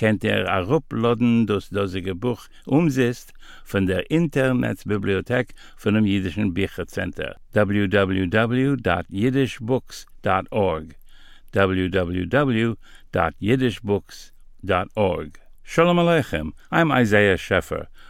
kennt er arupladen das dasige buch umsetzt von der internetbibliothek von dem jidischen bichercenter www.jidishbooks.org www.jidishbooks.org shalom aleichem i'm isaiah scheffer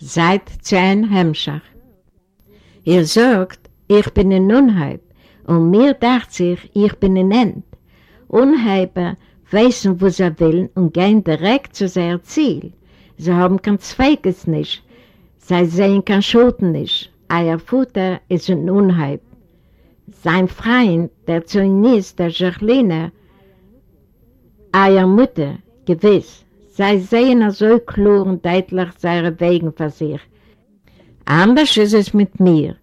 Seit zehn Hemmschach. Ihr sagt, ich bin in Unheib, und mir dacht sich, ich bin in End. Unheiber wissen, wo sie will und gehen direkt zu seinem Ziel. Sie haben kein Zweiges nicht, sie sehen kein Schulden nicht. Euer Futter ist ein Unheib. Sein Freund, der Zionist, der Jacqueline, euer Mutter, gewiss, Sie sehen so klar und deutlich seine Wegen für sich. Anders ist es mit mir.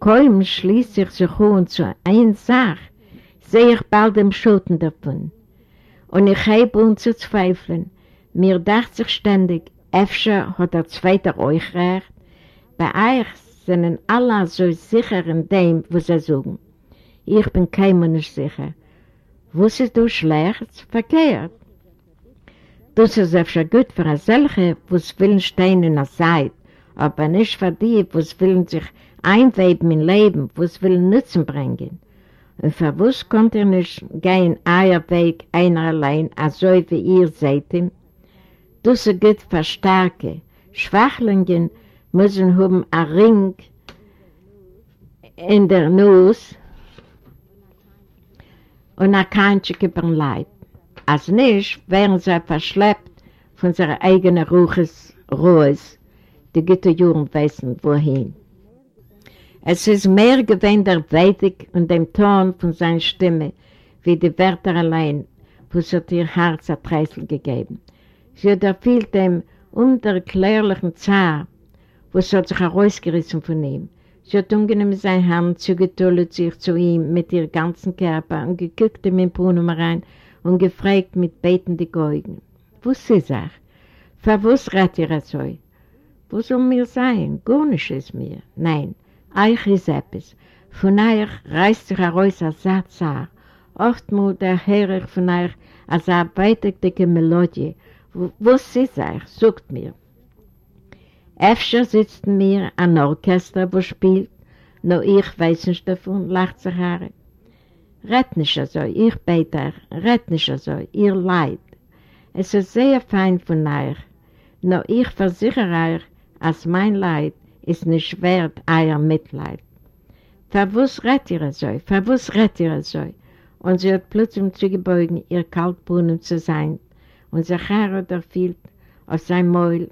Kaum schließt sich sich um zu einer Sache, sehe ich bald im Schatten davon. Und ich habe uns zu zweifeln. Mir dachte sich ständig, öfter hat der Zweite euch recht. Bei euch sind alle so sicher in dem, was sie sagen. Ich bin keinem nicht sicher. Wusstest du schlecht? Verkehrt. Das ist öfter gut für solche, was willen stehen in der Zeit, aber nicht für die, was willen sich einweben im Leben, was willen Nutzen bringen. Und für was kommt ihr nicht gehen euer Weg einer allein, also wie ihr seid ihm? Das ist gut für Starke. Schwachlingen müssen haben einen Ring in der Nuss und ein Kantchen über den Leib. Als nicht wären sie verschleppt von seiner eigenen Ruches Ruhes, die Güterjuren wissen wohin. Es ist mehr gewesen der Weitig und dem Ton von seiner Stimme, wie die Wörter allein, wo sie ihr Herz ein Treißel gegeben. Sie hat erfüllt dem unerklärlichen Zar, wo sie sich herausgerissen von ihm. Sie hat ungenehm seine Hand zugetullet sich zu ihm mit ihrem ganzen Körper und geguckt ihm in Brunnen rein und gefragt mit betenden Augen. Was ist er? Für was redet ihr so? Wo soll mir sein? Gar nicht ist mir. Nein, euch ist etwas. Von euch reißt sich heraus ein Satz. Oftmals erhöre ich von euch als eine beitigte Melodie. Was ist euch? Sagt mir. Öfter sitzt mir ein Orchester, wo spielt, nur ich weiß nicht davon, lacht sich Harry. Rett nicht so, ich bete rett nicht so, ihr Leid. Es ist sehr fein von euch, nur ich versichere euch, als mein Leid ist nicht wert euer Mitleid. Verwus rett ihr so, verwus rett ihr so. Und sie hat plötzlich zugebeugen, ihr Kaltbrunnen zu sein, und Zachara erfüllt auf sein Mäul,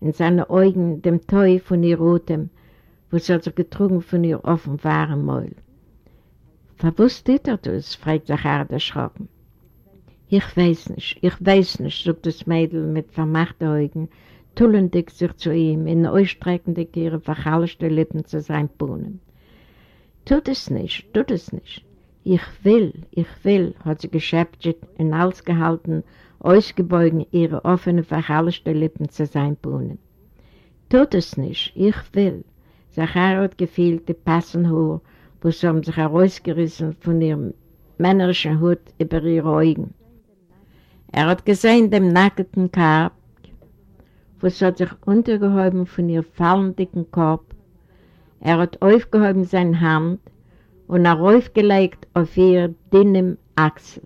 in seine Augen dem Teu von ihr Rotem, wo sie sich getrunken von ihr offen wahren Mäul. Verwusst dit er das? fragt Zachar erschrocken. Ich weiß nicht, ich weiß nicht, sagt das Mädel mit vermachten Augen, tullendig sich zu ihm, in ausstreckendig ihre verhallischte Lippen zu sein Bohnen. Tut es nicht, tut es nicht. Ich will, ich will, hat sie geschäftet, in Hals gehalten, ausgebeugen ihre offene, verhallischte Lippen zu sein Bohnen. Tut es nicht, ich will. Zachar hat gefühlt die Passenhohe, wo sie haben sich herausgerissen von ihrem männerischen Hut über ihre Augen. Er hat gesehen dem nackten Karp, wo sie hat sich untergehoben von ihrem fallendicken Korb. Er hat aufgehoben seine Hand und er aufgelegt auf ihr dünnem Achsel.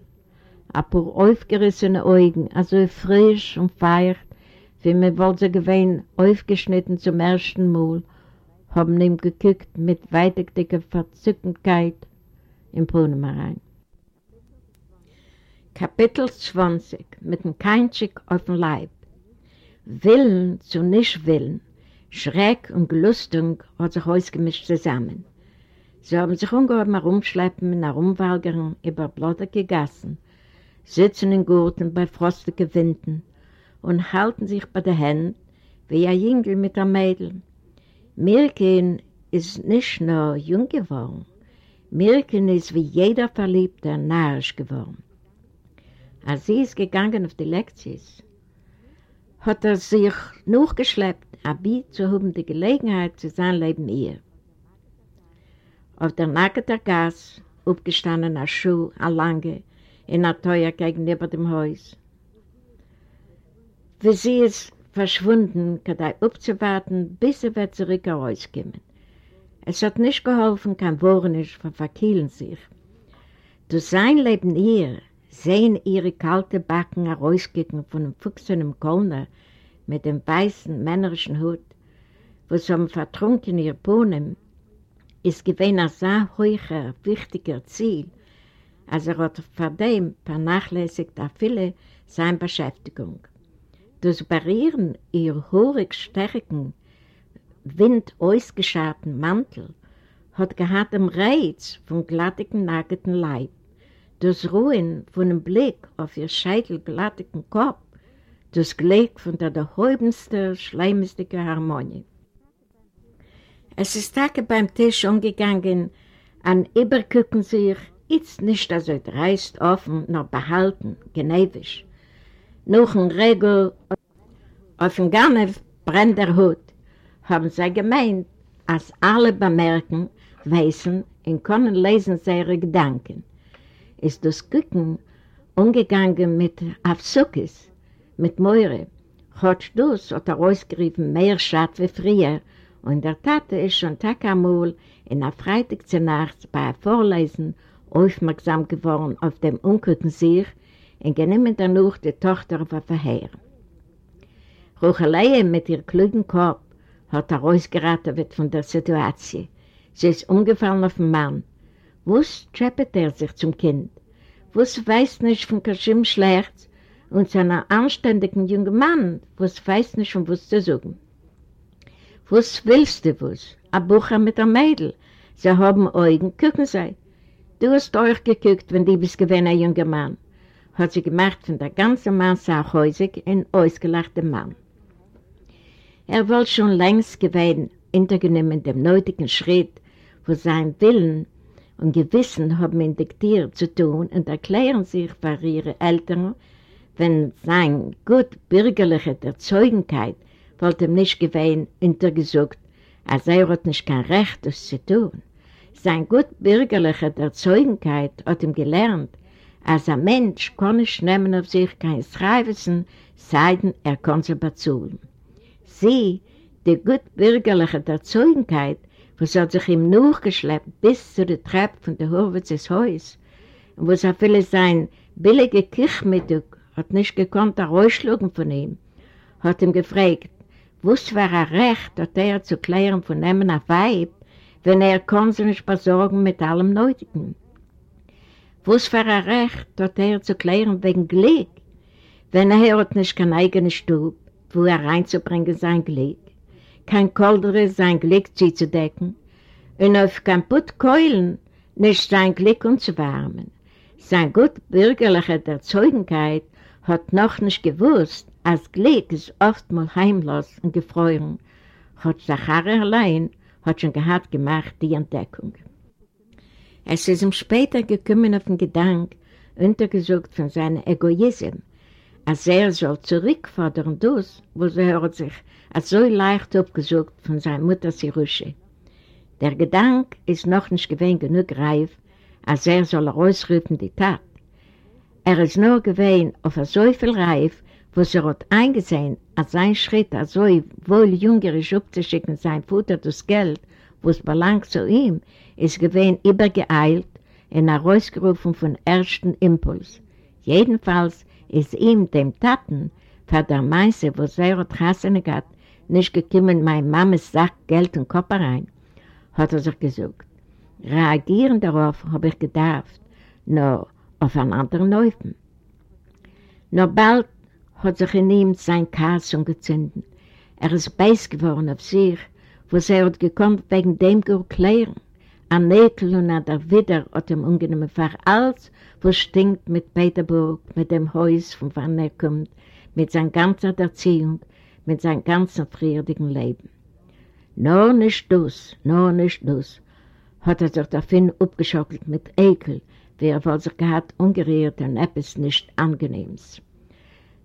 Ein paar aufgerissene Augen, also frisch und feucht, wie mir wohl so gewesen, aufgeschnitten zum ersten Mal, haben ihm geguckt mit weitigdicker Verzückendkeit im Brunnen rein. Kapitel 20 mit dem Keinschig auf dem Leib. Willen zu nicht willen, Schreck und Gelustung hat sich ausgemischt zusammen. Sie haben sich ungeheuer herumschleppen und herumwalgern über blottige Gassen, sitzen in Gurten bei frostigen Winden und halten sich bei den Händen wie ein Jüngel mit einem Mädel. Mirkin ist nicht nur jung geworden, Mirkin ist wie jeder Verliebte narrisch geworden. Als sie ist gegangen auf die Lektions, hat er sich noch geschleppt, Abi zu haben die Gelegenheit zu sein Leben ihr. Auf der nackten Gas, aufgestanden ein Schuh, ein Lange, in der Teuer gegenüber dem Haus. Wie sie ist verschwunden, kann er aufzuwarten, bis sie wird zurück herauskommen. Es hat nicht geholfen, kein Wornisch ververkehlen sich. Durch sein Leben hier, sehen ihre kalte Backen herausgegangen von einem fuchsenen Kölner mit dem weißen männlichen Hut, wo so ein vertrunkener Bohnen ist gewesen ein sehr hoher, wichtiger Ziel, als er hat vor dem vernachlässigt auch viele seine Beschäftigung. Das Barrieren ihr horig stärken, wind ausgescharten Mantel hat gehabt im Reiz vom glattigen, nackten Leib das Ruhen von dem Blick auf ihr scheitelglattigen Kopf, das Glück von der erhäubendsten, schleimigsten Harmonie. Es ist Tage beim Tisch umgegangen, an übergucken sich, jetzt nicht also dreist offen, noch behalten, genävisch. Noch ein Regel. Auf dem Garnef brennt der Hut, haben sie gemeint, als alle bemerken, wissen und können lesen ihre Gedanken. Ist das Gucken umgegangen mit Afsukis, mit Meure. Hat das hat er ausgerufen mehr Schat wie früher. Und der Tate ist schon Tag einmal in der Freitag zur Nacht bei Vorlesen aufmerksam geworden auf dem ungucken sich und genommen danach die Tochter auf Verheer. Rucheleie mit ihr klugen Kopf hat er ausgeraten wird von der Situation. Sie ist umgefallen auf den Mann Was treppet er sich zum Kind? Was weiß nicht von Kaschim schlecht und seiner anständigen jungen Mann, was weiß nicht von was zu sagen? Was willst du was? Ein Bucher mit einem Mädel. Sie haben Augen, gucken Sie. Du hast euch geguckt, wenn du bist gewesen, ein junger Mann. Hat sie gemacht von der ganzen sachhäusig ein ausgelachter Mann. Er wollte schon längst gewesen, hintergenommen dem nötigen Schritt, wo sein Willen und Gewissen haben ihn diktiert zu tun und erklären sich für ihre Eltern, wenn sein gut bürgerliche Erzeugenkeit wollte ihm nicht gewähnt, hintergesucht, als er hat nicht kein Recht, das zu tun. Sein gut bürgerliche Erzeugenkeit hat ihm gelernt, als ein Mensch kann nicht nehmen auf sich kein Schreiben, seiden er kann sie bezahlen. Sie, die gut bürgerliche Erzeugenkeit, was hat sich ihm nachgeschleppt bis zu der Treppe von der Horwitzes Haus und was er viele sein billige Kirchmittag hat nicht gekonnt herausschlagen von ihm, hat ihm gefragt, was war er recht, hat er zu klären von ihm ein Weib, wenn er kann sich nicht besorgen mit allem Nötigen. Was war er recht, hat er zu klären wegen Glück, wenn er hat nicht kein eigenes Stub, wo er reinzubringen sein Glück. kein Koldere sein Glück zu decken und auf kaputt Keulen nicht sein Glück umzuwärmen. Sein gut bürgerliche Erzeugenkeit hat noch nicht gewusst, als Glück ist oftmals heimlos und gefreuen, hat Zachary allein hat schon gehabt gemacht die Entdeckung. Es ist ihm später gekommen auf den Gedanken, untergesucht von seinem Egoismus, als er soll zurückfordern das, wo hört sich als so leicht abgesucht von seiner Mutter Sirusche. Der Gedanke ist noch nicht gewesen genug reif, als er soll herausrufen die Tat. Er ist nur gewesen auf so viel reif, wo sie hat eingesehen, als sein Schritt, als so wohl jüngerisch abzuschicken, sein Futter das Geld, wo es belangt zu ihm, ist gewesen übergeeilt und herausgerufen von ersten Impuls. Jedenfalls ist ihm, dem Taten, für der Meise, wo sie hat nicht gekommen, mein Mames Sack Geld und Kopf rein, hat er sich gesagt. Reagieren darauf habe ich gedacht, nur auf einen anderen Läufen. Nur bald hat sich in ihm sein Kass gezündet. Er ist beiß geworden auf sich, wo sie hat gekonnt wegen dem klären. An Näkel und an der Widder hat ihm ungenommen für alles, was stinkt mit Peterburg, mit dem Haus, von wann er kommt, mit seiner ganzen Erziehung, mit seinem ganzen friedigen Leben. Nur nicht das, nur nicht das, hat er sich davon abgeschockelt mit Ekel, wie er wohl sich gehabt ungerührt und etwas nicht Angenehmes.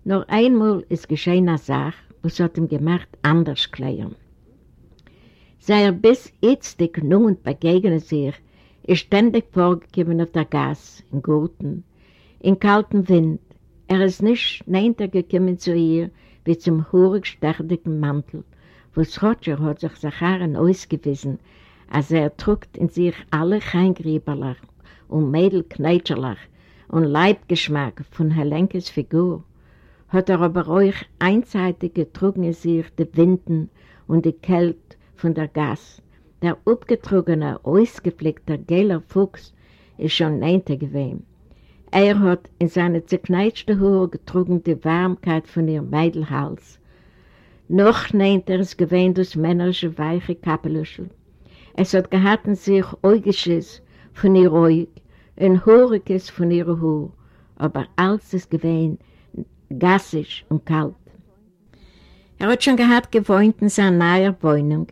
Nur einmal ist geschehen eine Sache, was hat ihm gemacht, anders klären. Sei er bis jetzt dick nun und begegnet sich, ist ständig vorgekommen auf der Gas, in Gurten, in kaltem Wind. Er ist nicht näher gekommen zu ihr, wie zum horig stärdigen Mantel, wo Roger hat sich Sacharen ausgewiesen, als er trugt in sich alle Cheingrieberlach und Mädelkneitscherlach und Leibgeschmack von Helenkes Figur, hat er aber euch einseitig getrunken in sich die Winden und die Kälte von der Gas. Der abgetrogene, ausgepflegte gelber Fuchs ist schon neunter gewesen. Er hat in seine zerkneitschte Haare getrunken die Warmkeit von ihrem Meidelhals. Noch neunter ist gewesen das männerische, weiche Kappelüschel. Es hat gehatten sich Augisches von ihr Aug, ein Horiges von ihrer Haar, aber alles ist gewesen gassisch und kalt. Er hat schon gehabt gewohnt in seiner neuen Wohnung,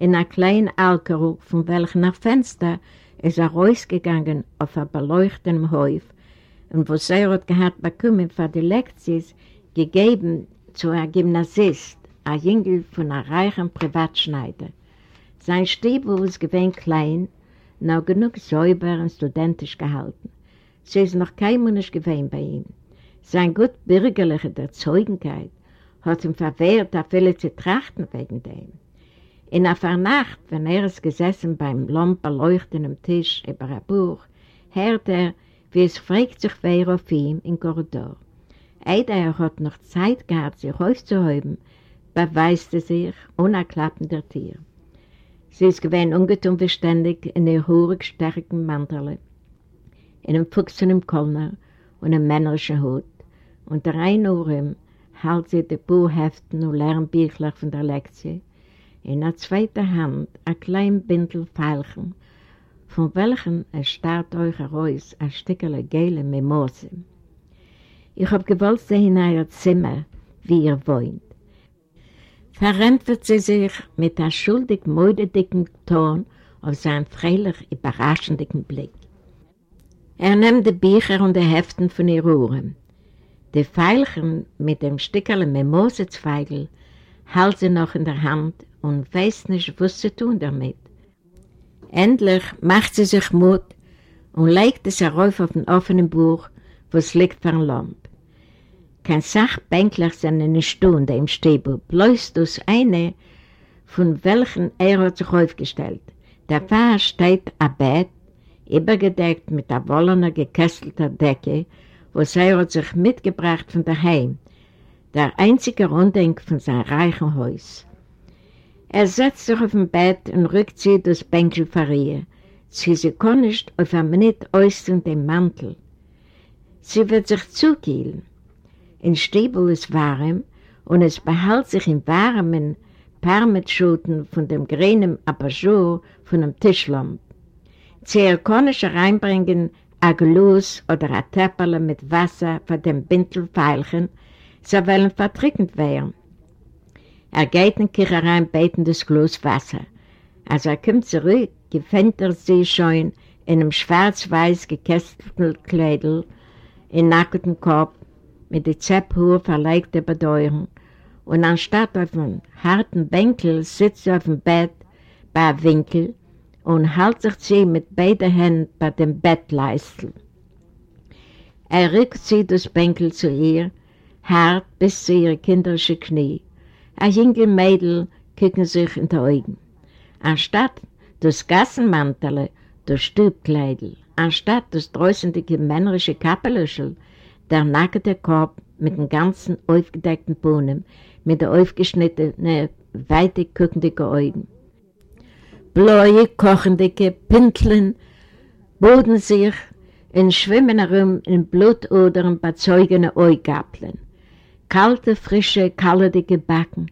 in einer kleinen Alkohol, von welchem nach Fenster ist er rausgegangen auf einem beleuchteten Häuf und wo er hat gehabt bekommen für die Lektionen gegeben zu einem Gymnasist, ein Jüngel von einem reichen Privatschneider. Sein Stiebel ist gewinn klein, noch genug säuber und studentisch gehalten. Sie ist noch kein Mensch gewinn bei ihm. Sein gut bürgerliche Erzeugenkeit hat ihm verwehrt, auf viele zu trachten wegen dem. In einer Nacht, wenn er ist gesessen beim lampenleuchtenden Tisch über ein Buch, hört er, wie es fragt sich wer auf ihm im Korridor. Eider er hat noch Zeit gehabt, sich aufzuhäuben, beweist er sich unerklappender Tier. Sie ist gewähnt ungetun beständig in ihr horig stärken Mantel, in einem Fuchs und Kölner und einem männerischen Hut, und der ein Uhr hält sie die Buchheften und Lernbüchler von der Lektion, in der zweiten Hand ein klein Bündel Pfeilchen, von welchen es starrt euch heraus ein Stückchen gelbe Mimose. Ich hab gewollt sehen in euer Zimmer, wie ihr wohnt. Verrentet sie sich mit einem schuldig modedicken Ton auf seinen freilich überraschenden Blick. Er nimmt die Bücher und die Heften von ihr Ohren. Die Pfeilchen mit dem Stückerl Mimosezweigel hält sie noch in der Hand und weiß nicht, was sie tun damit. Endlich macht sie sich Mut und legt es herauf auf ein offenes Buch, was liegt vor dem Lamp. Kein Sachbänkler sind eine Stunde im Stäbe, bloß das eine, von welchen er hat sich aufgestellt. Der Pfarrer steht am Bett, übergedeckt mit einer wollener, gekesselter Decke, was er sich mitgebracht von daheim, der einzige Runddenk von seinem reichen Haus. Er setzt sich auf dem Bett und rückt sie das Bänkel vor ihr. Sie, sie kann nicht auf einem Minute äußern den Mantel. Sie wird sich zukielen. In Stiebel ist warm und es behält sich in warmen Parmetschoten von dem grünen Apajour von dem Tischlamp. Sie kann nicht reinbringen ein Glas oder ein Tepperle mit Wasser von dem Bintelfeilchen, sie wollen vertrickend werden. Er geht in die Kirche rein, beten das Glas Wasser. Als er kommt zurück, gefällt er sich schon in einem schwarz-weiß gekästelten Kleidel, in nacktem Kopf, mit der Zepphohe verlegte Bedeutung, und anstatt auf einem harten Bänkel sitzt er auf dem Bett bei Winkel und hält sich sie mit beiden Händen bei dem Bettleistel. Er rückt sie das Bänkel zu ihr, hart bis zu ihre kinderische Knie. Ein junge Mädel kicken sich in die Augen. Anstatt das Gassenmantel, das Stubkleidel, anstatt das drößendige männerische Kappelöschel, der nackte Korb mit den ganzen aufgedeckten Bohnen, mit den aufgeschnittenen, weitig guckenden Augen. Bläue, kochendicke Pinteln boden sich und schwimmen herum in Blutodern bei zeugenden Eugapeln. Kalte, frische, kallige Backen,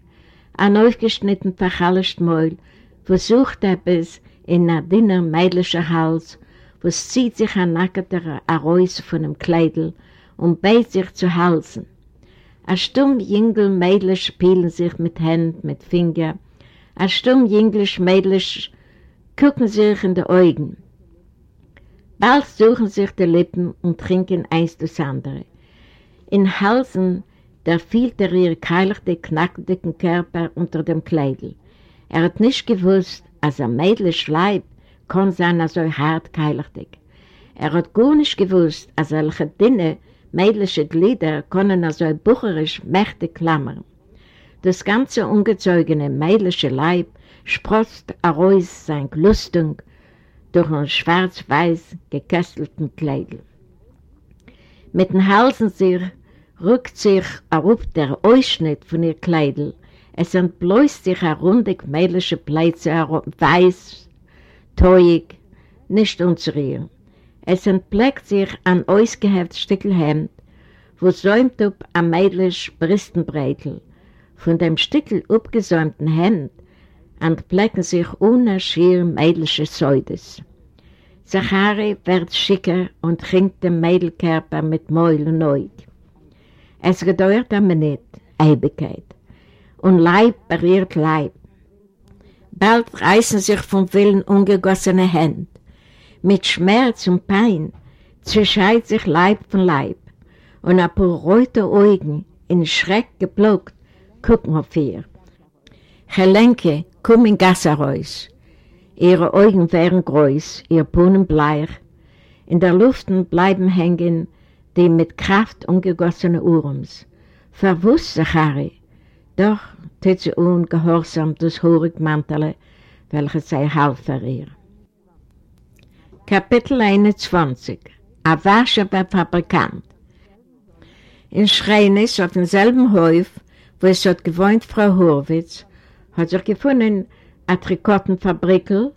ein aufgeschnitten, verhallischt Mäul, versucht etwas in einer dünnen, mädlichen Hals, was zieht sich ein nackter Aräus von dem Kleidel und beit sich zu Halsen. Ein stumm Jüngel Mädel spielen sich mit Händen, mit Fingern. Ein stumm Jüngel Mädel gucken sich in die Augen. Bald suchen sich die Lippen und trinken eins das andere. In Halsen, da fielt er ihr keilige, knackdicken Körper unter dem Kleidel. Er hat nicht gewusst, als ein Mädels Leib kann sein so hart keilig. Er hat gar nicht gewusst, als solche dünne, mädliche Glieder können so bucherisch mächtig klammern. Das ganze ungezogene mädliche Leib sprost aus sein Lustung durch einen schwarz-weiß gekesselten Kleidel. Mit den Halsen sich rückt sich auf der Ausschnitt von ihr Kleidel. Es entblößt sich ein rundig mädliche Plätze, weiß, teuig, nicht unzurieren. Es entpleckt sich ein ausgeheftes Stückel Hemd, wo säumt up ein mädlich Bristenbreitel. Von dem Stückel abgesäumten Hemd entplecken sich unerschier mädliche Säudes. Zachari wird schicker und trinkt den Mädelkörper mit Mäul und Neug. Es gedauert eine Minute, Ewigkeit, und Leib berührt Leib. Bald reißen sich vom Willen ungegossene Hände. Mit Schmerz und Pein zerscheidet sich Leib von Leib und ein paar rote Augen in Schreck geblockt gucken auf ihr. Gelenke kommen in Gasse raus. Ihre Augen wären groß, ihr Punen bleich. In der Luft bleiben hängen die mit Kraft umgegossene Urums. Verwusst, Zachari. Doch tät sie ungehorsam das horig Mantele, welches sei half für ihr. Kapitel 21 A Warschewer Fabrikant In Schreinis auf demselben Hof, wo es hat gewohnt Frau Horwitz, hat sich gefunden eine Trikottenfabrikel,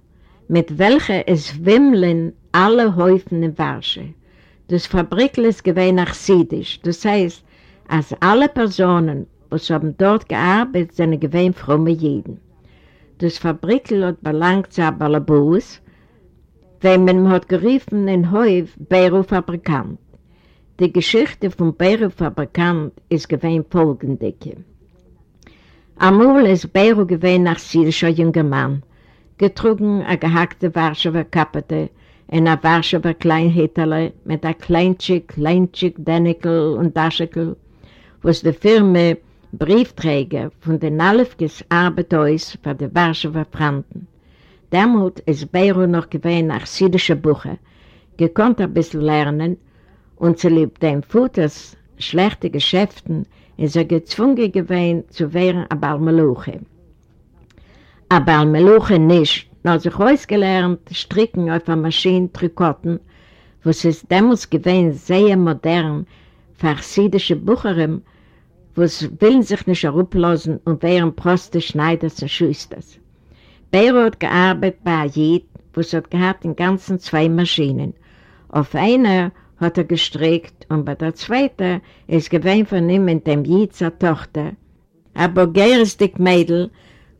mit welcher es wimmeln alle Häufen in Warsche. Das Fabrikel ist gewähnt nach Siedisch, das heißt, als alle Personen, haben dort gearbeitet, sind gewähnt fromme Jeden. Das Fabrikel hat belangt zu Balabus, wenn man hat geriefen in Häuf Beiro-Fabrikant. Die Geschichte vom Beiro-Fabrikant ist gewähnt folgende. Amul ist Beiro gewesen nach syrischer junger Mann, getrunken a gehackte Warschauer Kappete in a Warschauer Kleinhäterle mit a Kleinschig, Kleinschig, Denikel und Daschekel, was die Firma Briefträger von den Nalfkes Arbeiteus für die Warschauer Franken. Damut ist Beiro noch gewesen nach syrischer Buche, gekonnt ein bisschen lernen und zu lieb dem Futters schlechte Geschäften ist er gezwungen gewesen zu werden ein Balmeluche. Ein Balmeluche nicht, nur sich ausgelernt, stricken auf einer Maschine Trikotten, wo es damals gewesen sehr modern, farsidische Bucherin, wo es willen sich nicht herablassen und wären Proste Schneiders und Schüsters. Beiro hat gearbeitet bei Ajit, wo es hat gehabt in ganzen zwei Maschinen. Auf einer hat er gestrickt und bei der zweiten ist gewähnt von ihm mit dem Jitzer Tochter. Ein bulgarisches Mädel,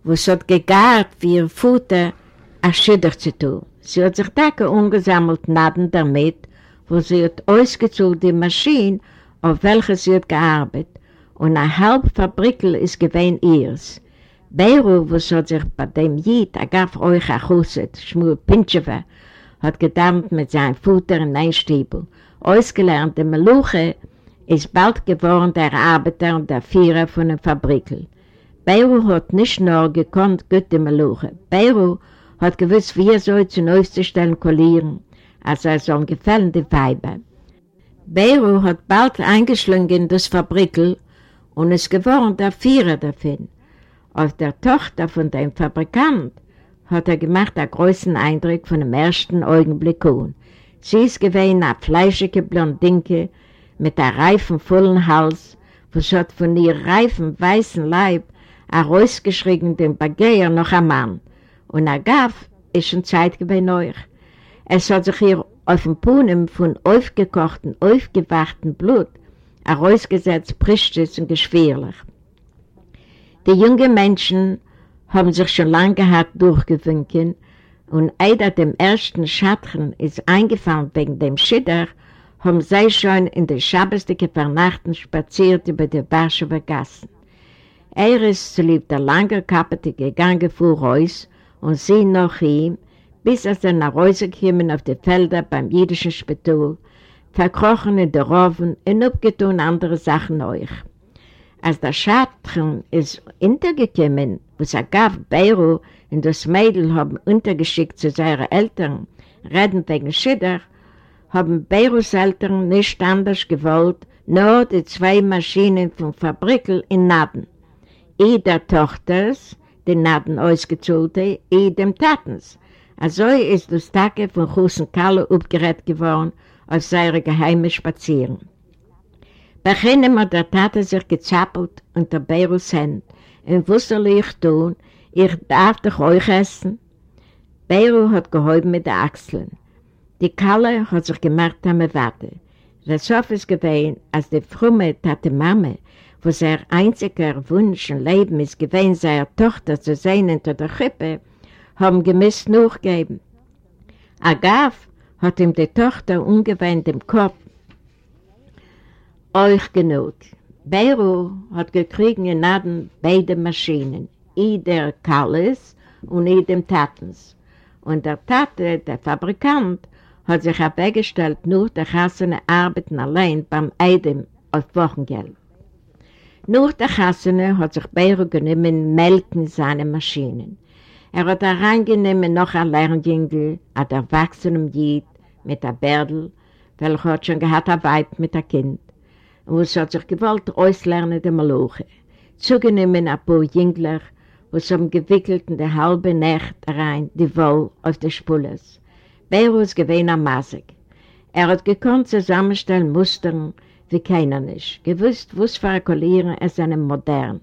wo es hat gegart wie ihr Futter, ein Schütter zu tun. Sie hat sich da ungesammelt naden damit, wo sie hat ausgezogen die Maschine, auf welcher sie hat gearbeitet, und eine halbe Fabrikel ist gewähnt ihrs. Beru, wo hat sich bei dem Jid, er gab euch ein Chusset, Schmur Pinchewe, hat gedammt mit seinem Futter in ein Stiebel ausgelernte Meluche, ist bald geworden der Arbeiter und der Führer von der Fabrik. Beiro hat nicht nur gekonnt gute Meluche. Beiro hat gewusst, wie er soll zu neuesten Stellen kollieren, als er so gefällende Weiber. Beiro hat bald eingeschlungen in das Fabrikel und ist geworden der Führer davon. Auf der Tochter von dem Fabrikant hat er gemacht einen großen Eindruck von dem ersten Augenblick an. Sie ist gewesen eine fleischige Blondinke mit einem reifen, vollen Hals, was hat von ihr reifen, weißen Leib herausgeschrieben den Bagheer noch ein Mann. Und gab, ist schon Zeit gewesen euch. Es hat sich ihr auf dem Puhnen von aufgekochten, aufgewachten Blut, herausgesetzt Prischtes und geschwerlich. Die jungen Menschen haben sich schon lange gehabt durchgewunken und einer dem ersten Schatten ist eingefallen wegen dem Schidder, haben sie schon in der Schabbesdicke Vernachten spaziert über die Warschauer Gassen. Er ist zu lieb der lange Kappete gegangen vor Reus und sie nach ihm, bis er dann nach Hause gekommen auf die Felder beim jüdischen Spital, verkrochen in der Roven und abgetun andere Sachen euch. Als der Schatten ist untergekommen, was er gab Beiro und das Mädel haben untergeschickt zu seinen Eltern, reden wegen Schidder, haben Beiros Eltern nicht anders gewollt, nur die zwei Maschinen vom Fabrikel in Naden. I der Tochters, die Naden ausgezogen, i dem Tatens. Also ist das Tage von Hussen Kalle aufgerät geworden auf seine geheime Spazieren. Bei einem hat der Tate sich gezappelt unter Beiros Hand und soll ich tun? Ich darf doch euch essen. Beiro hat geholfen mit den Achseln. Die Kalle hat sich gemacht am Warte. Der Sof ist gewesen, als die frumme Tate Mame, wo sein einziger Wunsch im Leben ist gewesen, seine Tochter zu sehen hinter der Krippe, haben gemisst nachgegeben. Agaf hat ihm die Tochter umgewendet im Kopf. Euch genug. Beiro hat gekriegt in Naden beide Maschinen, i der Kalles und i dem Tatens. Und der Tate, der Fabrikant, hat sich abgestellt, nur der Hassene arbeiten allein beim Eidem auf Wochengeld. Nur der Hassene hat sich Beiro genommen, melken seine Maschinen. Er hat hereingenommen noch ein Lernjüngel, ein erwachsenem Jid mit der Bärdel, welcher hat schon gehabt ein Weib mit einem Kind. Und es hat sich gewollt auslernen, der Maloche. Zugenommen ein paar Jüngler, was haben gewickelt in der halbe Nacht rein, die Wohl auf der Spules. Beirut gewesen am Masik. Er hat gekonnt zusammenstellen Mustern wie keiner nicht. Gewusst, was verkulieren es einem modern.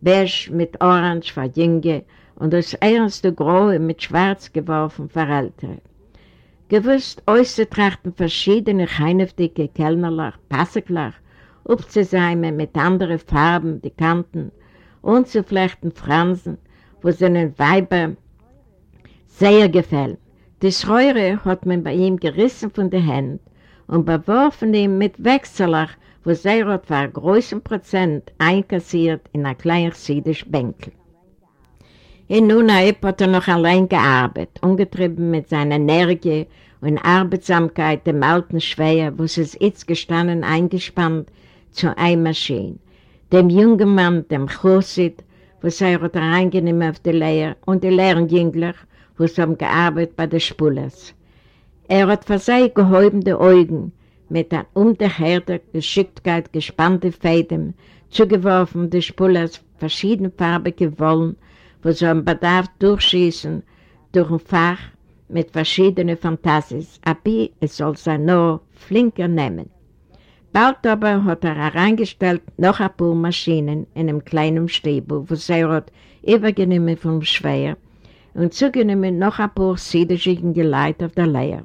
Beige mit Orange für Jünger und das ernste Graue mit Schwarz geworfen für Ältere. Gewusst, auszutrachten verschiedene heineftige Kellnerlach, Passeglach, aufzuseimen mit anderen Farben, die Kanten, und zu flechten Fransen, wo seinen Weiber sehr gefällt. Die Schreure hat man bei ihm gerissen von der Hand und beworfen ihm mit Wechselach, wo sie hat für einen großen Prozent einkassiert in ein kleines siedisches Bänkel. In Nunaip hat er noch allein gearbeitet, ungetrieben mit seiner Energie und Arbeitsamkeit dem alten Schwer, wo es jetzt gestanden eingespannt zu einer Maschine. Dem jungen Mann, dem Chosid, wo sie hat reingenommen auf die Lehre und die Lehrenjüngler, wo sie haben gearbeitet bei den Spulers. Er hat für seine gehäubende Augen mit einer unterhärter Geschicktheit gespannte Fäden zugeworfen die Spulers verschiedenfarbige Wollen, wo sie am Bedarf durchschießen durch ein Fach mit verschiedenen Fantasies, aber es soll sein nur flinker nehmen. Bald aber hat er hereingestellt noch ein paar Maschinen in einem kleinen Stäbe, wo sie hat übergenommen vom Schwer und zugenommen noch ein paar siedischigen Geleit auf der Leier.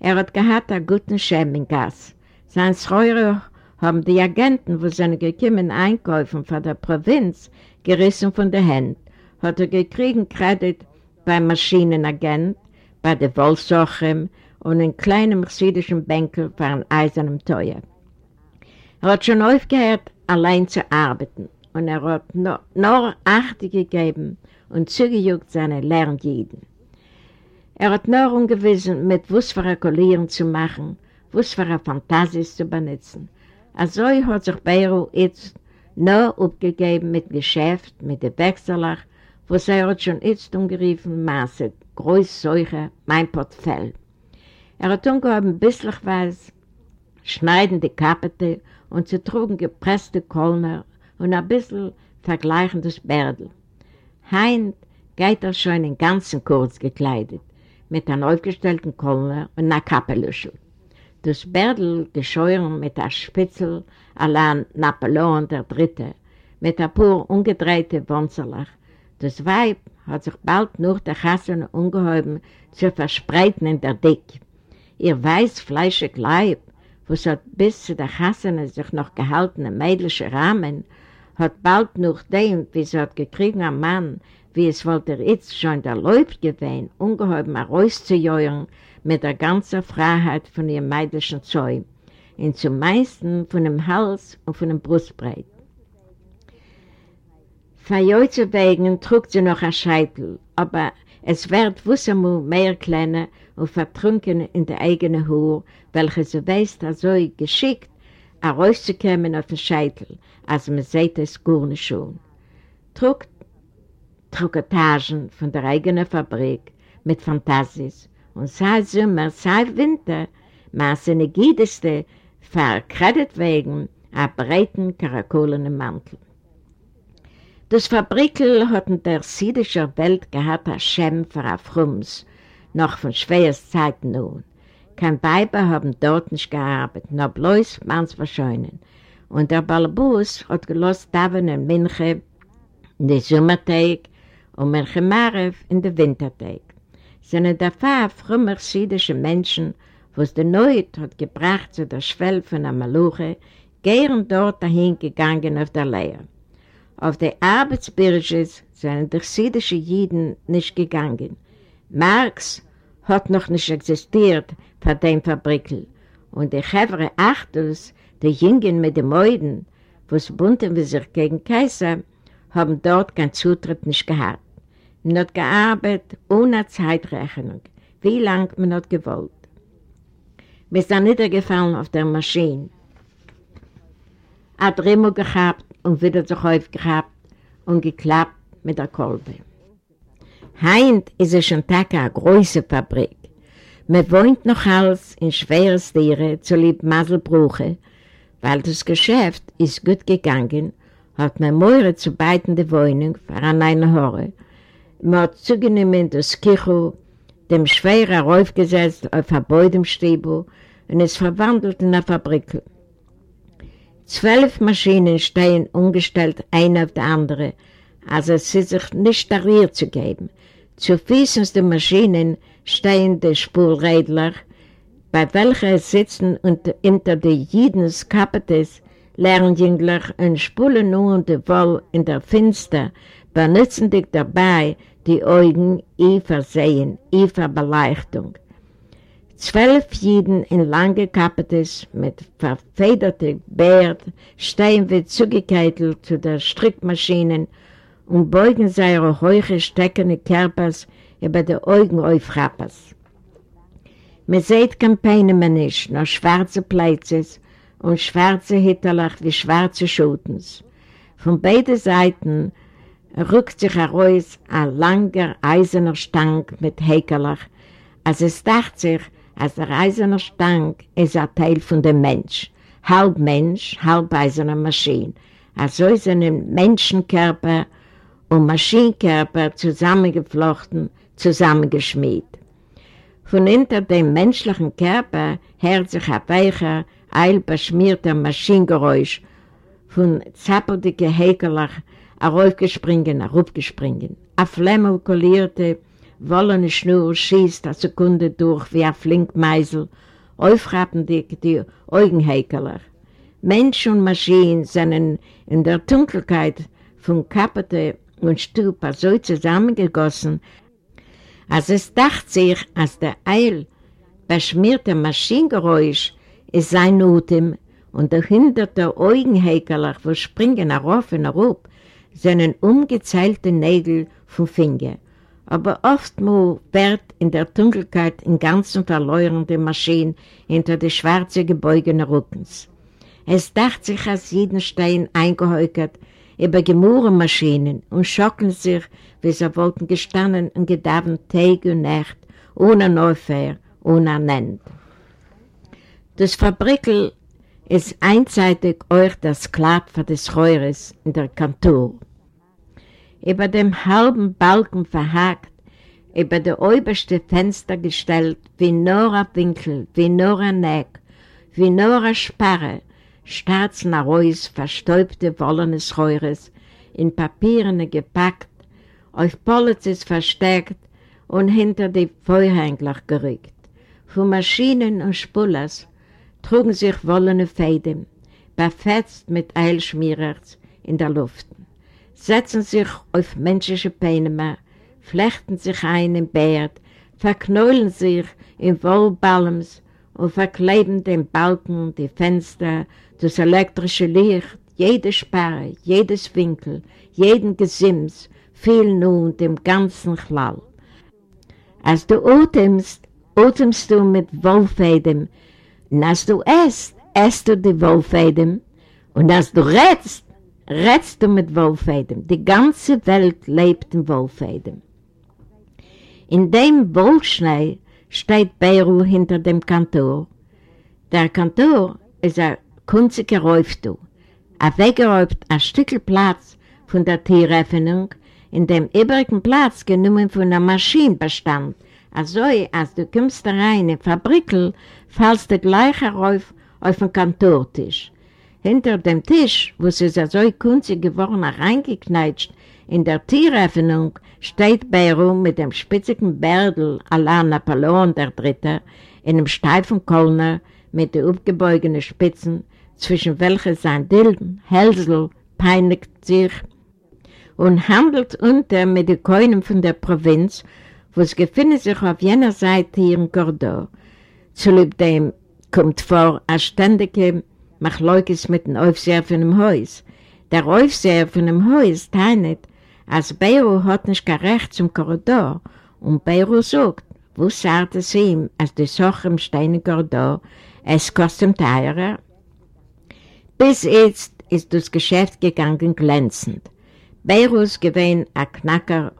Er hat gehabt einen guten Schem in Gas. Sein Schreure haben die Agenten, wo seine gekommen Einkäufen von der Provinz gerissen von der Hand, hat er gekriegt Kredit beim Maschinenagent, bei der Wollsochem und in kleinem chassidischen Bänkel für ein eisernem Teuer. Er hat schon aufgehört, allein zu arbeiten und er hat nur, nur Achte gegeben und zugejuckt seine Lernjiden. Er hat nur ungewissen, mit was für Kollieren zu machen, was für ein Fantasies zu benutzen. Also hat sich Beiro jetzt nur aufgegeben mit Geschäft, mit der Wechselach, wo sie hat schon jetzt umgeriefen, Maße, Großseuche, mein Portfell. Er hat umgehoben bisslichweise schneidende Kappete und zu trugen gepresste Kölner und ein bisschen vergleichendes Bärdel. Heint geht er schon in ganzen Kurz gekleidet, mit einem aufgestellten Kölner und einer Kappelüschel. Das Bärdl gescheuert mit der Spitzel allein Napoleon der Dritte, mit ein paar ungedrehte Wonzerlach. Das Weib hat sich bald nur der Kassen ungeheuben zu verspreiten in der Dick. Ihr weiß fleischig Leib, was hat bis zu der Hasene sich noch gehalten im mädlichen Rahmen, hat bald nach dem, wie sie hat gekriegt am Mann, wie es wollte er jetzt schon der Läuft gewesen, ungeheuer mal rauszujören mit der ganzen Freiheit von ihrem mädlichen Zeug und zum meisten von dem Hals und von dem Brustbreit. Für wegen trug sie noch ein Scheitel, aber es wird wussermu mehr kleiner und vertrunken in der eigenen Haar, welche sie weiß, dass so geschickt, herauszukommen auf den Scheitel, als man sieht es gar nicht schon. Trug, trug Etagen von der eigenen Fabrik mit Fantasies und sei Sommer, sei Winter, maße eine Giedeste, verkredet wegen, einen breiten, karakolenen Mantel. Das Fabrikel hat in der siedischen Welt gehabt ein Schem für ein Frums, noch von schweres Zeiten nun. Kein Weiber haben dort nicht gearbeitet, nur bloß manns verscheunen. Und der Balbus hat gelost Davon in München in den Sommertag und München Marev in den Wintertag. Seine davor früher siedische Menschen, was der Neut hat gebracht zu der Schwell von der Maluche, gehen dort dahin gegangen auf der Lehr. Auf die Arbeitsbirges sind die chassidische Jiden nicht gegangen. Marx hat noch nicht existiert für den Fabrikel. Und die Chevre Achtus, die Jungen mit den Mäuden, was bunten wir sich gegen Kaiser, haben dort keinen Zutritt nicht gehabt. Hat gearbeitet ohne Zeitrechnung, wie lange man hat gewollt. Wir sind niedergefallen auf der Maschine. Hat Remo gehabt und wieder sich aufgehabt und geklappt mit der Kolbe. Heint ist es schon Tag eine große Fabrik. Man wohnt noch alles in schweres Tiere zu lieb Maselbruche, weil das Geschäft ist gut gegangen, hat man Meure zu beiden die Wohnung für eine Hore. Man hat zugenommen das Kicho, dem schwerer aufgesetzt auf ein Beudemstiebel und es verwandelt in eine Fabrik. Zwölf Maschinen stehen umgestellt, eine auf die andere, also es sich nicht dariert zu geben. Zu Füßen der Maschinen stehen die Spurrädler, bei welchen sitzen und unter den Jidens Kapetes Lernjüngler und spulen nur die Woll in der Finster, benutzen dich dabei die Augen i Versehen, i Verbeleuchtung. Zwölf Jiden in lange Kapetes mit verfedertem Bärt stehen wie zugekeitelt zu der Strickmaschinen und beugen seine hohe steckende Körpers über die Augen aufrappers. Man sieht Kampagne mehr nicht, nur schwarze Plätze und schwarze Hitterlach wie schwarze Schutens. Von beiden Seiten rückt sich heraus ein langer eiserner Stang mit Häkelach, als es dacht sich, als der eiserner Stang ist ein Teil von dem Mensch, halb Mensch, halb eiserner Maschine. Also ist ein Menschenkörper und Maschinenkörper zusammengeflochten, zusammengeschmied. Von hinter dem menschlichen Körper hört sich ein weicher, eilbeschmierter Maschinengeräusch von zappeldicken Häkelach, heraufgespringen, heraufgespringen. Ein flammekulierte, wollene Schnur schießt eine Sekunde durch wie ein Flinkmeisel, aufrappendig die Augenhäkeler. Mensch und Maschinen sind in der Dunkelheit von Kappete und Stupa so zusammengegossen, als es dachte sich, als der Eil beschmierte Maschinengeräusch ist sein Utem und der hinderte Augenhäkeler, wo springen herauf und herauf, sind umgezählte Nägel vom Finger. Aber oftmals wird in der Dunkelheit im Ganzen verloren die Maschine hinter die schwarze gebeugenen Rückens. Es dacht sich als jeden Stein eingehäukert über Gemurenmaschinen und schocken sich, wie sie wollten gestanden und gedauert Tag und Nacht, ohne Neufähr, ohne Nend. Das Fabrikel ist einseitig euch das Klapp für des Heures in der Kantor über dem halben Balken verhakt, über der oberste Fenster gestellt, wie nur ein Winkel, wie nur ein Neck, wie nur eine Sparre, starzen Arois verstäubte wollenes Heures, in Papieren gepackt, auf Polizis versteckt und hinter die Feuerhängler gerückt. von Maschinen und Spullers trugen sich wollene Fäden, befetzt mit Eilschmierers in der Luft, setzen sich auf menschliche Peine, flechten sich ein im Bärd, verknäulen sich in Wollbalms und verkleben den Balken, die Fenster, das elektrische Licht, jede Sperre, jedes Winkel, jeden Gesims, fiel nun dem ganzen Klall. Als du atemst, atemst du mit Wohlfäden, und als du esst, esst du die Wohlfäden, und als du rätst, rätst du mit Wohlfäden. Die ganze Welt lebt in Wohlfäden. In dem Wohlschnee steht Beru hinter dem Kantor. Der Kantor ist ein kunziger Räuftu. Er weggeräubt ein Stückchen Platz von der Tieröffnung, in dem übrigen Platz genommen von einer Maschine bestand. Also, als du kommst rein in Fabrikel, fällst du gleich herauf auf den Kantortisch. Hinter dem Tisch, wo sie so kunzig geworden reingekneitscht, in der Tieröffnung steht Beru mit dem spitzigen Bärdel allein Napoleon der Dritte in einem steifen Kölner mit den aufgebeugenen Spitzen, zwischen welchen sein Dilden, Hälsel, peinigt sich und handelt unter mit den Keunen von der Provinz, wo es gefindet sich auf jener Seite hier in Cordoba. Zulieb dem kommt vor eine ständige Machleukes mit dem Aufseher von dem Haus. Der Aufseher von dem Haus teilt, als Beiro hat nicht kein Recht zum Korridor und Beiro sagt, wo sagt es ihm, als die Sache im Steinen Korridor, es kostet ihm teurer? Bis jetzt ist das Geschäft gegangen glänzend. Beirus gewinnt ein Knacker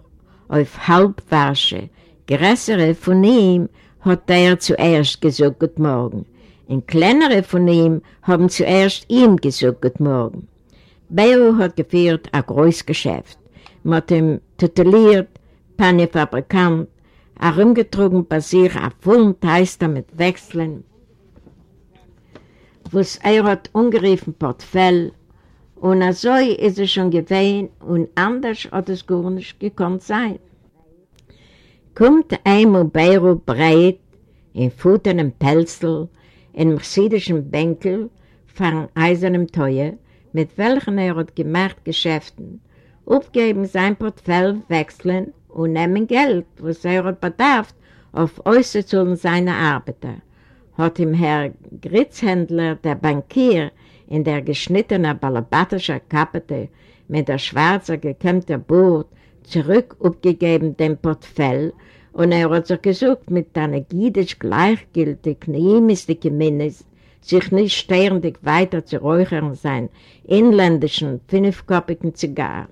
auf Halbwarsche. Größere von ihm hat er zuerst gesagt Guten Morgen. Und kleinere von ihm haben zuerst ihm gesagt Guten Morgen. Beiru hat geführt ein großes Geschäft. Man hat ihm tituliert, Panierfabrikant, herumgetrogen bei sich ein vollen Teister mit Wechseln, was er hat ungeriefen Portfell und so ist es schon gewesen und anders hat es gar nicht gekonnt sein. Kommt einmal Beirut breit, in futternem Pelzel, in mercedischen Bänkel, von eisernem Teuer, mit welchen er hat gemacht Geschäften, aufgeben sein Portfell, wechseln und nehmen Geld, was er hat bedarf, auf Äußerungen seiner Arbeiter hat ihm Herr Gritzhändler, der Bankier, in der geschnittenen balabatischen Kappete mit der schwarzen gekämmten Bord zurück abgegeben dem Portfell und er hat sich gesucht mit einer giedisch gleichgültig, neimistigen Minnes, sich nicht ständig weiter zu räuchern sein inländischen, fünfkoppigen Zigarren.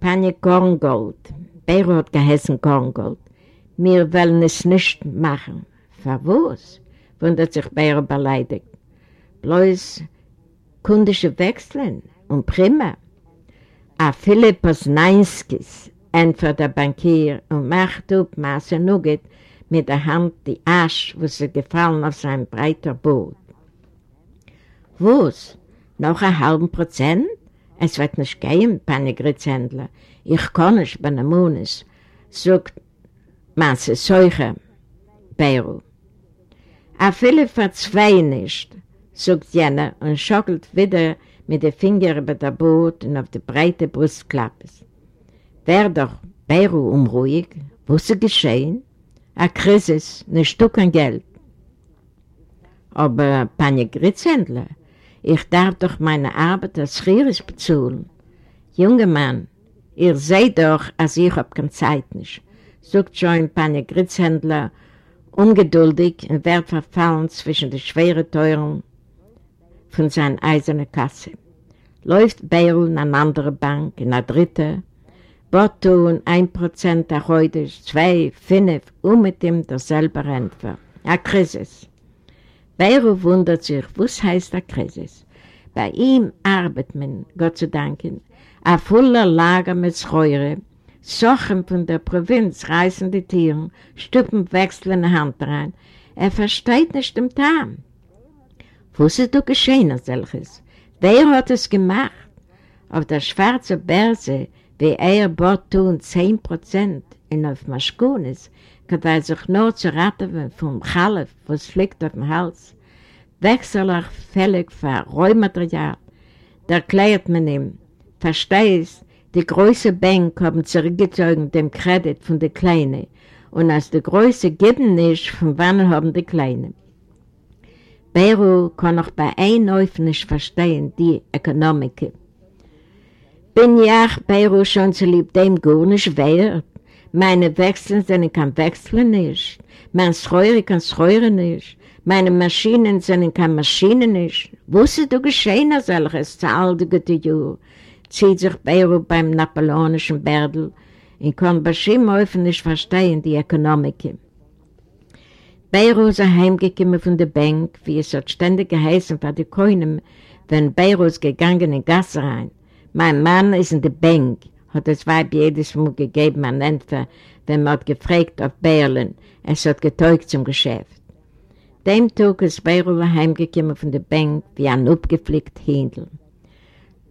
Panje Korngold, Bero hat geheißen Korngold, wir wollen es nicht machen. Verwus? wundert sich Bär beleidigt. Bloß kundische Wechseln und prima. A Philipp Osnainskis, entfert der Bankier und macht up Masse Nugget mit der Hand die Asch, wo sie gefallen auf sein breiter Boot. Was? Noch ein halben Prozent? Es wird nicht gehen, Panigritzhändler. Ich kann nicht bei der Monis, sagt Masse Seuche, Beirut. A viele verzwei nicht, sagt jener und schockelt wieder mit den Fingern über der Boot und auf die breite Brustklappe. Wär doch Beru unruhig, was ist geschehen? A Krisis, ne Stück an Geld. Aber, Panie Gritzhändler, ich darf doch meine Arbeit als Schierig bezahlen. Junge Mann, ihr seht doch, als ich hab keine Zeit nicht, sagt schon Panie Gritzhändler ungeduldig und wird verfallen zwischen den schweren Teuren von seiner eisernen Kasse. Läuft Beirl in eine andere Bank, in eine dritte, Botto und ein Prozent der heute, zwei, fünf, und mit ihm derselbe Rentner. A Krisis. Beirl wundert sich, was heißt a Krisis? Bei ihm arbeitet man, Gott zu danken, a voller Lager mit Schreure, Sachen von der Provinz reißen die Tiere, Stüppen wechseln Hand rein. Er versteht nicht den Tam. Was ist doch geschehen solches? Wer hat es gemacht? Auf der schwarzen Börse, wie er bot tun, 10 Prozent, und auf Maschkunis kann sich nur zu raten vom Chalef, was liegt auf dem Hals, wechselach fällig für Räumaterial, da erklärt man ihm, verstehst, die große Bank haben zurückgezogen dem Kredit von der Kleinen und als die Größe geben nicht, von wann haben die Kleinen. Beru kann auch bei einem nicht verstehen, die Ökonomik. Bin ja Beru schon zu lieb dem gar nicht wert. Meine Wechseln sind kein Wechsel nicht. Mein Schreure kann Schreure nicht. Meine Maschinen sind keine Maschinen nicht. Wusstest du geschehen als solches zu all die gute Jahr? Zieht sich Beirut beim napoleonischen Bärdel und kann bestimmt häufig nicht verstehen die Ökonomik. Beirut ist heimgekommen von der Bank, wie es hat ständig geheißen für die Koinen, wenn Beirut gegangen in Gasse rein. Mein Mann ist in der Bank hat das Weib jedes Mal gegeben an Entfer, wenn man hat gefragt auf Berlin. Es hat getäugt zum Geschäft. Dem Tag ist Beirul heimgekommen von der Bank wie ein abgeflickter Händel.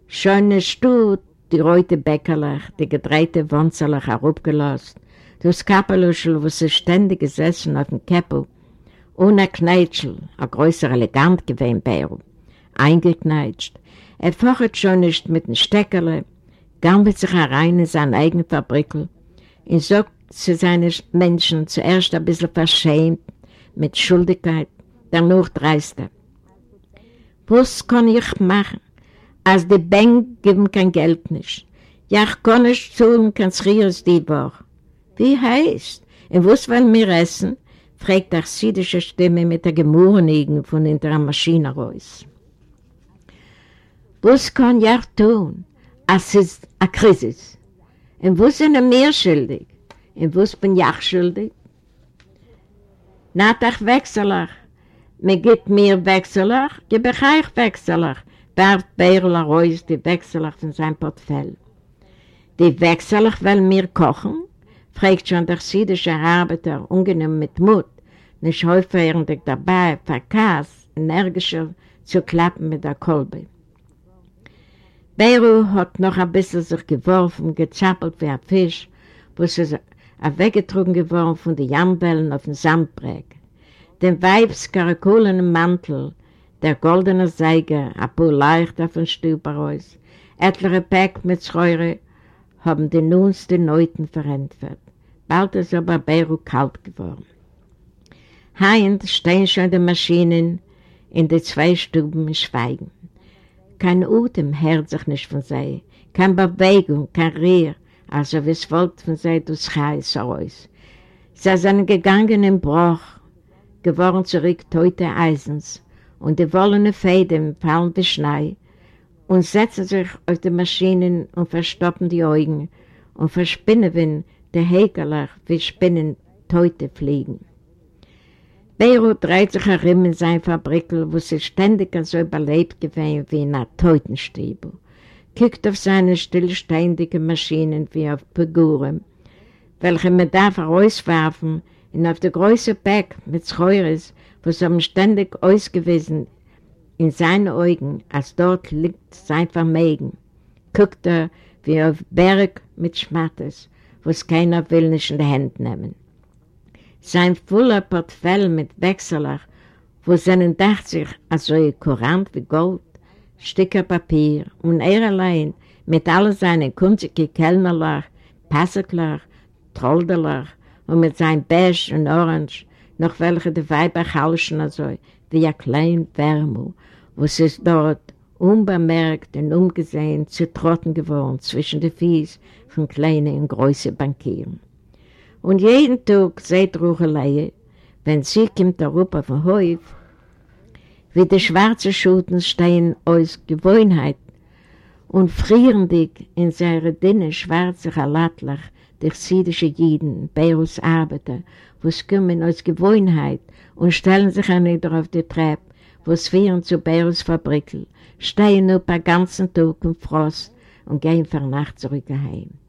Schöne Stutt, die rote Bäckerlach, die gedrehte Wunzerlach herabgelassen, das Kappeluschel, wo sie ständig gesessen auf dem Käppel, ohne Kneitschel, ein größer Elegant gewesen Beirul, eingekneitscht. Er fährt schon nicht mit dem Steckerle, gammelt sich herein in seine eigene Fabrik und sagt zu seinen Menschen zuerst ein bisschen verschämt, mit Schuldigkeit, danach dreist er. Was kann ich machen, als die Bank geben kein Geld nicht? Ja, ich kann nicht zahlen, kein Schieres die Woche. Wie heißt? Und was wollen wir essen? fragt die chassidische Stimme mit der Gemurnigen von hinter der Maschine raus. Was kann ich tun? es ist eine Krise. Und wo sind wir schuldig? Und wo bin ich schuldig? Nach ich Wechseler. Mir gibt mir Wechseler, gebe ich euch Wechseler. Bert Beirler raus die Wechseler von seinem Portfell. Die Wechseler will mir kochen? fragt schon der siedische Arbeiter, ungenehm mit Mut, nicht häufig dabei, verkass, energischer zu klappen mit der Kolbe. Beru hat noch ein bisschen sich geworfen, gezappelt wie ein Fisch, wo sie weggetrunken geworden von den Jambellen auf dem Sandbreck. Den Weibskarakolenen Mantel, der goldene Seiger, ein paar leicht auf den Stub heraus, etliche Päck mit Schreure, haben die nunste Neuten verentfert. Bald ist aber Beru kalt geworden. Heint stehen schon die Maschinen in den zwei Stuben Schweigen. Kein Atem hört sich nicht von sei, keine Bewegung, kein Rehr, also wie es folgt von sei durchs Kreis heraus. Sie sind gegangen im Bruch, geworden zurück teute Eisens, und die wollene Fäden fallen wie Schnee und setzen sich auf die Maschinen und verstoppen die Augen und verspinnen wenn die Häkeler wie Spinnen teute fliegen. Beirut dreht sich herum in seine Fabrik, wo sie ständig so überlebt gewesen wie in einer Teutenstiebel. Guckt auf seine stillständigen Maschinen wie auf Figuren, welche man darf herauswerfen und auf der große Berg mit Schreures, wo sie ständig ausgewiesen in seinen Augen, als dort liegt sein Vermögen. Guckt er wie auf Berg mit Schmattes, wo es keiner will nicht in die Hände nehmen. Sein voller Portfell mit Wechselach, wo seinen dacht sich also Kurant wie Gold, Stücke Papier und er allein mit all seinen kunstigen Kellnerlach, Passeklach, Trolderlach und mit seinem Beige und Orange, noch welche die Weiber halschen also, wie ein kleiner Wärmel, wo sie es dort unbemerkt und ungesehen zu trotten geworden zwischen den Fies von kleinen und großen Bankieren. Und jeden Tag seht Ruchelei, wenn sie kommt darauf auf den Hof, wie die schwarzen Schuten stehen aus Gewohnheit und frieren dich in seine dünne schwarze Chalatlach durch siedische Jiden, Beirus Arbeiter, wo es kommen aus Gewohnheit und stellen sich an nieder auf die Treppe, wo es führen zu Beirus Fabrikel, stehen nur ein ganzen Tag im Frost und gehen für Nacht zurück heim.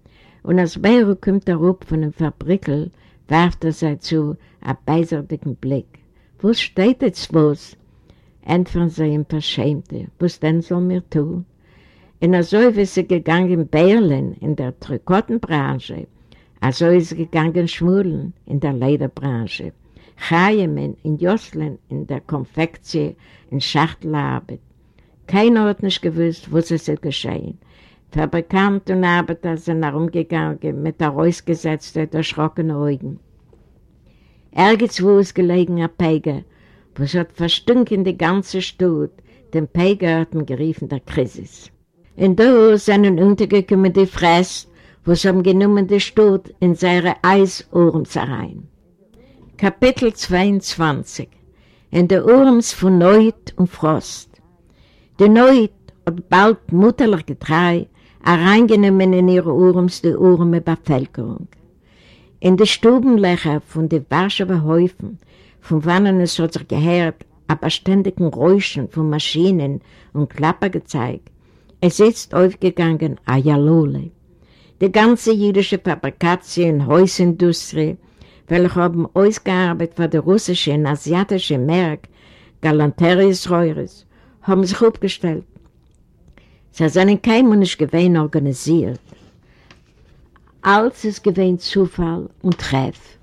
Und als Beiro kommt er rup von dem Fabrikel, werft er sich zu einem beiserdigen Blick. Wo steht jetzt was? Entfern sie ihm Verschämte. Was denn soll mir tun? In der so wie sie gegangen in Berlin, in der Trikottenbranche, Also ist gegangen Schmulen in der Lederbranche, Chaimen in Joslen in der Konfektie, in Schachtelarbeit. Keiner hat nicht gewusst, was ist geschehen. Fabrikanten und Arbeiter sind herumgegangen mit der ausgesetzten, erschrockenen Augen. Irgendwo ist gelegen ein Peiger, was hat verstunken die ganze Stadt, den Peiger hat man geriefen der Krisis. Und da sind untergekommen die Fress, was haben genommen die Stadt in seine Eisohrens herein. Kapitel 22 In der Urms von Neut und Frost Die Neut hat bald mutterlich getrei, hereingenommen in ihre Urms die Urme Bevölkerung. In den Stubenlöcher von den Warschauer Häufen, von wann es hat sich gehört, aber ständigen Räuschen von Maschinen und Klapper gezeigt, es ist aufgegangen a Jalole. Die ganze jüdische Fabrikation und Häusindustrie, welche haben ausgearbeitet für die russische und asiatische Märkte, Galanteries Reures, haben sich aufgestellt. Sie sind kein nicht gewesen organisiert. Alles ist gewesen Zufall und Treff.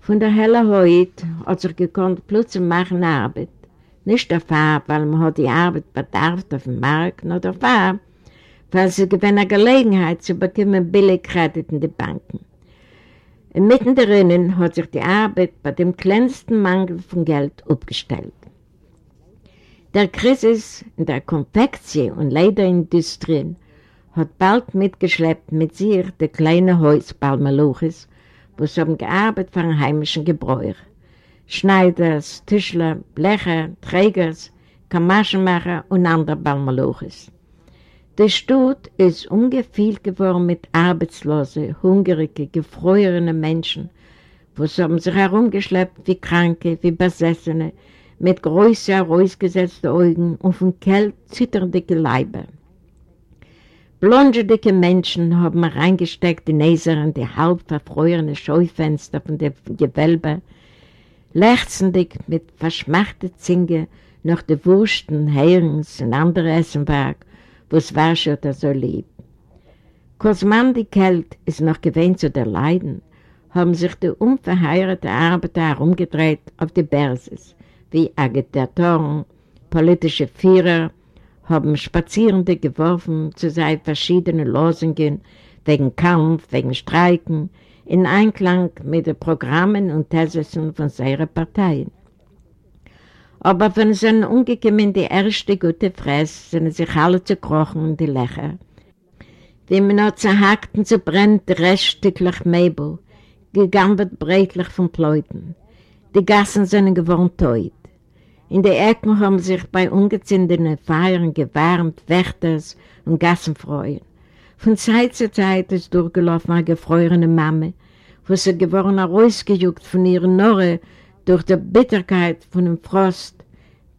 Von der helle heute hat sich gekonnt plötzlich machen Arbeit. Nicht der Farbe, weil man hat die Arbeit bedarf auf dem Markt, nur der Farbe, weil sie gewinnt eine Gelegenheit zu bekommen billig Kredit in die Banken. Inmitten der Rinnen hat sich die Arbeit bei dem kleinsten Mangel von Geld aufgestellt. Der Krise in der Konfektie- und Lederindustrie hat bald mitgeschleppt mit sich die kleine Häus Palmeluches, wo sie haben gearbeitet einen heimischen Gebräuch. Schneiders, Tischler, Blecher, Trägers, Kamaschenmacher und andere Palmeluches. Der Stadt ist ungefüllt geworden mit arbeitslosen, hungrigen, gefrorenen Menschen, wo sie haben sich herumgeschleppt wie Kranke, wie Besessene, mit großen, herausgesetzten Augen und von Kälte zitternde Leiber. Blondedicke Menschen haben reingesteckt in Näseren die halb verfrorenen Scheufenster von den Gewölbe, lechzendig mit verschmachten Zinge nach den Wursten, Herens und anderen Essenwerk was Warschot so lieb. Kosman die Kälte ist noch gewähnt zu der Leiden, haben sich die unverheirateten Arbeiter herumgedreht auf die Berses, wie Agitatoren, politische Führer, haben Spazierende geworfen zu seinen verschiedenen Losungen wegen Kampf, wegen Streiken, in Einklang mit den Programmen und Thesen von seinen Parteien. Aber wenn sie umgekommen die erste gute Fresse, sind sich alle zerkrochen und die Lächer. Wie man noch zerhackten, so brennt reststücklich Mäbel, gegangen wird breitlich von Pleuten. Die Gassen sind geworden teut. In den Ecken haben sich bei ungezündeten Feiern gewärmt Wächters und Gassenfreuen. Von Zeit zu Zeit ist durchgelaufen eine gefrorene Mame, wo sie geworden rausgejuckt von ihren Norre durch die Bitterkeit von dem Frost,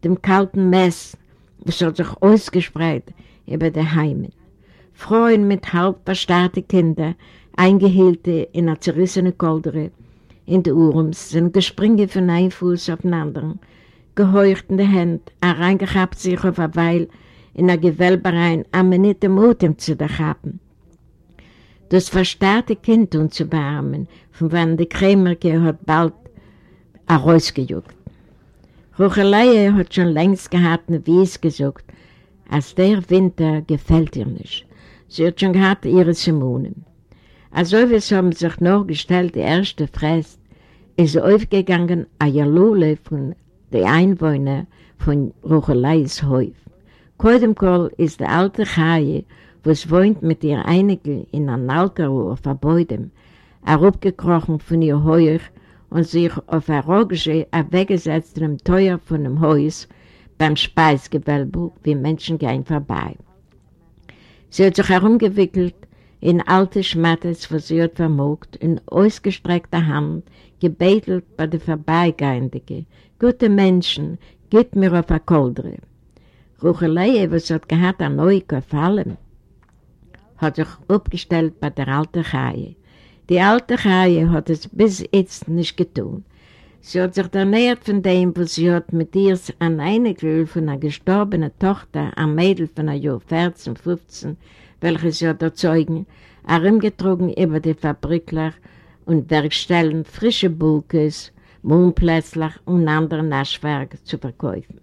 dem kalten Mess, was hat sich ausgespreit über die Heimen. Frauen mit halb verstarrten Kindern, eingehüllte in einer zerrissenen Koldere, in die Urms, sind gespringen von einem Fuß auf den anderen, geheucht in die Hände, reingehabt sich auf eine Weile in der Gewölberein, aber nicht den Mut, ihm zu haben. Das verstarrte Kind umzubarmen, von wann die Krämerke hat bald herausgejuckt. Ruchelei hat schon längst gehabt, wie es gesagt, als der Winter gefällt ihr nicht. Sie hat schon gehabt ihre Simonen. Also wie es haben sich noch gestellt, die erste Frist, ist aufgegangen a Jalule von den Einwohnern von Rucheleis Häuf. Koidemkoll ist der alte Chaie, was wohnt mit ihr Einigl in einem Alkaru auf der Beudem, herabgekrochen von ihr Heuer und sich auf ein Rogsche weggesetzt im Teuer von dem Haus beim Speisgewölbe, wie Menschen gehen vorbei. Sie hat sich herumgewickelt in alte Schmattes, was sie hat vermogt, in ausgestreckter Hand, gebetelt bei den Vorbeigehenden. Gute Menschen, gib mir auf eine Koldre. Ruchelei, was hat gehabt an euch gefallen, hat sich aufgestellt bei der alten Chaie. Die alte Chaie hat es bis jetzt nicht getan. Sie hat sich ernährt von dem, was sie hat mit ihr an eine Gefühl von einer gestorbenen Tochter, ein Mädel von einer Jahr 14, 15, welche sie hat erzeugen, herumgetrogen über die Fabrikler und Werkstellen frische Bulkes, Mohnplätzler und andere Naschwerke zu verkaufen.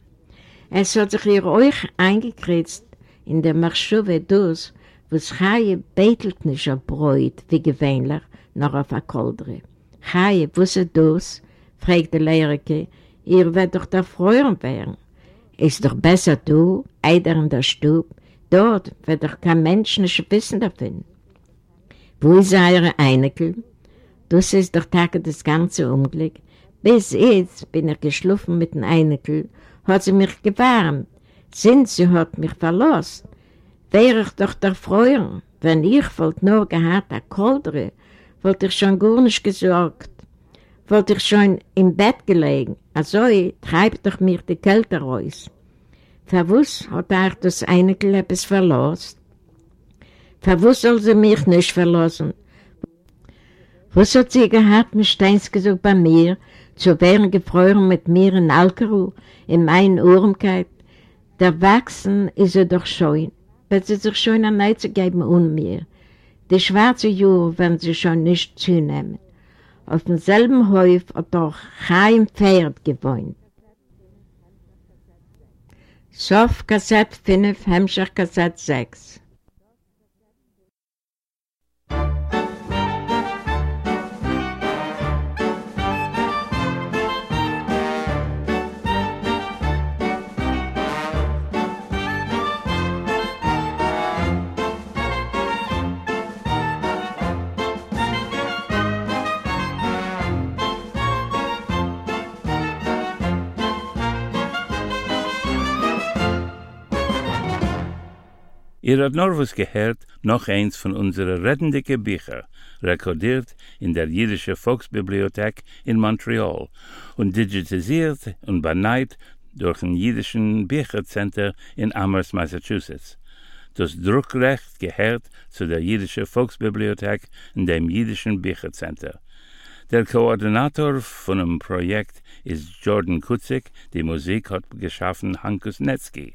Es hat sich ihr euch eingekritzt in der Marschuwe dus, wo es Chaie betelt nicht auf Bräut, wie gewöhnlich, noch auf der Koldre. Chaie, wo sie dus, fragt der Lehrerke, ihr werdet doch da freuen werden. Ist doch besser du, eider in der Stub, dort wird doch kein Mensch nicht wissen davon. Wo ist eure Einekel? Das ist doch Tage das ganze Unglück. Bis jetzt bin ich geschliffen mit dem Einekel, hat sie mich gewärmt. Sind sie hat mich verlassen. Wäre ich doch der Freuer, wenn ich wollte nur gehabt, der Koldre, wollte ich schon gar nicht gesorgt. Wollte ich schon im Bett gelegen, also treibt doch mir die Kälte raus. Verwus hat er das Einekel etwas verlassen. Verwus soll sie mich nicht verlassen. Was hat sie gehabt, mit Steins bei mir, zu werden gefreut mit mir in Alkohol, in meinen Ohrenkeit? Der Wachsen ist er doch schön, wird sie sich schon an Neid zu geben um mir. Die schwarze Jahre werden sie schon nicht zunehmen. Auf demselben Häuf hat doch kein Pferd gewohnt. Sof Kassett 5, Hemmscher Kassett 6 Ihr habt nur was gehört, noch eins von unseren rettendicke Bücher, rekordiert in der Jüdische Volksbibliothek in Montreal und digitalisiert und beneit durch ein Jüdischen Büchercenter in Amherst, Massachusetts. Das Druckrecht gehört zu der Jüdische Volksbibliothek in dem Jüdischen Büchercenter. Der Koordinator von dem Projekt ist Jordan Kutzik, die Musik hat geschaffen Hankus Netzki.